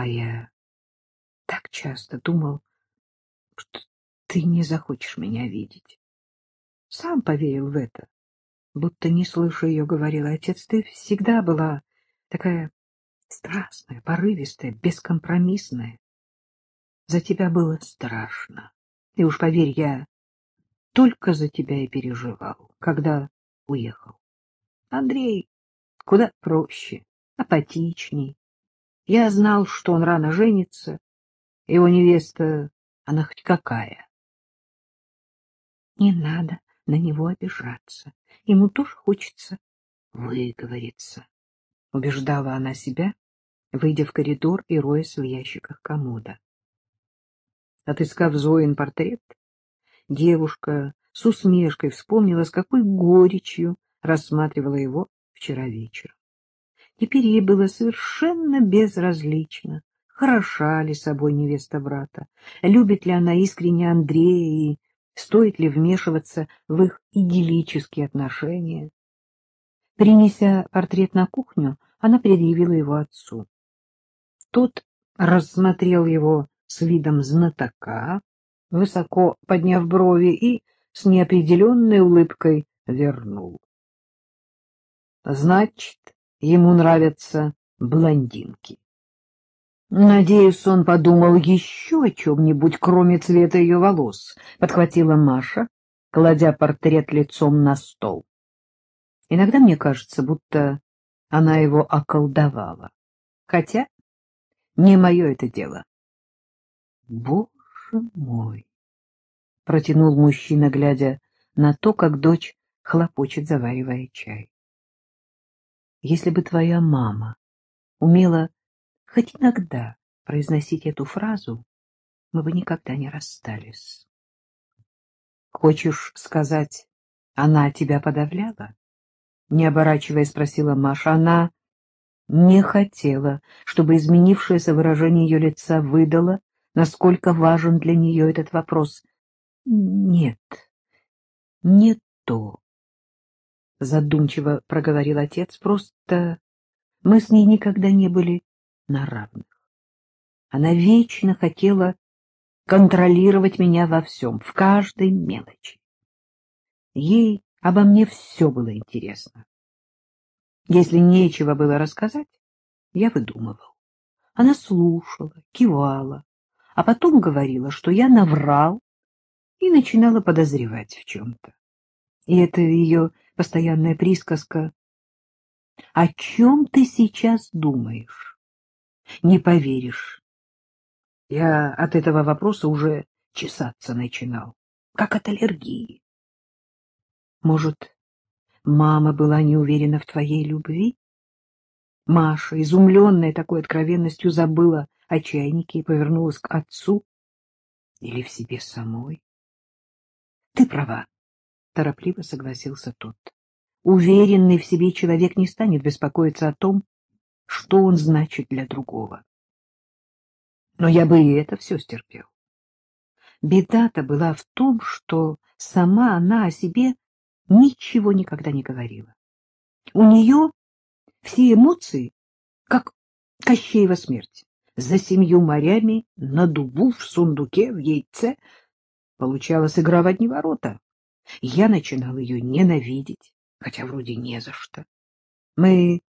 А я так часто думал, что ты не захочешь меня видеть. Сам поверил в это. Будто не слыша ее, говорил отец, ты всегда была такая страстная, порывистая, бескомпромиссная. За тебя было страшно. И уж поверь, я только за тебя и переживал, когда уехал. Андрей куда проще, апатичней. Я знал, что он рано женится, его невеста, она хоть какая. Не надо на него обижаться. Ему тоже хочется выговориться, — убеждала она себя, выйдя в коридор и роясь в ящиках комода. Отыскав Зоин портрет, девушка с усмешкой вспомнила, с какой горечью рассматривала его вчера вечером. Теперь ей было совершенно безразлично, хороша ли собой невеста брата, любит ли она искренне Андрея и стоит ли вмешиваться в их идиллические отношения. Принеся портрет на кухню, она предъявила его отцу. Тот рассмотрел его с видом знатока, высоко подняв брови и с неопределенной улыбкой вернул. Значит, ему нравятся блондинки. Надеюсь, он подумал еще о чем-нибудь, кроме цвета ее волос, — подхватила Маша, кладя портрет лицом на стол. Иногда мне кажется, будто она его околдовала. Хотя не мое это дело. — Боже мой! — протянул мужчина, глядя на то, как дочь хлопочет, заваривая чай. — Если бы твоя мама умела хоть иногда произносить эту фразу, мы бы никогда не расстались. Хочешь сказать, она тебя подавляла? Не оборачивая, спросила Маша. Она не хотела, чтобы изменившееся выражение ее лица выдало, насколько важен для нее этот вопрос. Нет, не то. Задумчиво проговорил отец. Просто мы с ней никогда не были на равных. Она вечно хотела контролировать меня во всем, в каждой мелочи. Ей обо мне все было интересно. Если нечего было рассказать, я выдумывал. Она слушала, кивала, а потом говорила, что я наврал, и начинала подозревать в чем-то. И это ее постоянная присказка «О чем ты сейчас думаешь?» Не поверишь. Я от этого вопроса уже чесаться начинал, как от аллергии. Может, мама была не уверена в твоей любви? Маша, изумленная такой откровенностью, забыла о чайнике и повернулась к отцу или в себе самой. — Ты права, — торопливо согласился тот. Уверенный в себе человек не станет беспокоиться о том, что он значит для другого. Но я бы и это все стерпел. Беда-то была в том, что сама она о себе ничего никогда не говорила. У нее все эмоции, как Кощеева смерть, за семью морями, на дубу, в сундуке, в яйце. Получалась игра в одни ворота. Я начинал ее ненавидеть, хотя вроде не за что. Мы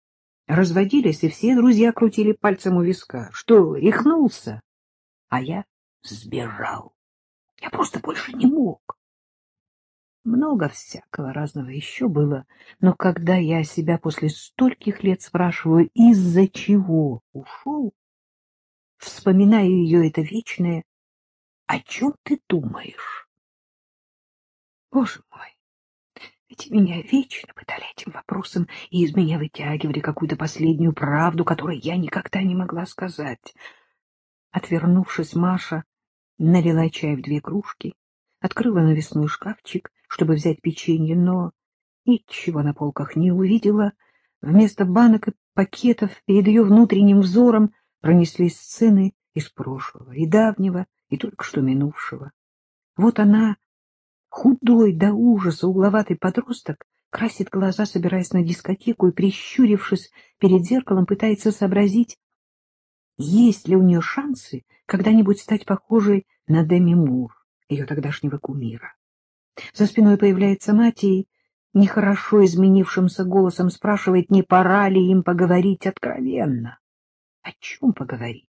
разводились, и все друзья крутили пальцем у виска. Что, рехнулся? А я сбежал. Я просто больше не мог. Много всякого разного еще было, но когда я себя после стольких лет спрашиваю, из-за чего ушел, вспоминаю ее это вечное «О чем ты думаешь?» Боже мой! Ведь меня вечно пытали этим вопросом и из меня вытягивали какую-то последнюю правду, которую я никогда не могла сказать. Отвернувшись, Маша налила чай в две кружки, открыла навесной шкафчик, чтобы взять печенье, но ничего на полках не увидела. Вместо банок и пакетов перед ее внутренним взором пронеслись сцены из прошлого, и давнего, и только что минувшего. Вот она Худой до ужаса угловатый подросток красит глаза, собираясь на дискотеку, и, прищурившись перед зеркалом, пытается сообразить, есть ли у нее шансы когда-нибудь стать похожей на Деми Мур, ее тогдашнего кумира. За спиной появляется мать и нехорошо изменившимся голосом спрашивает, не пора ли им поговорить откровенно. О чем поговорить?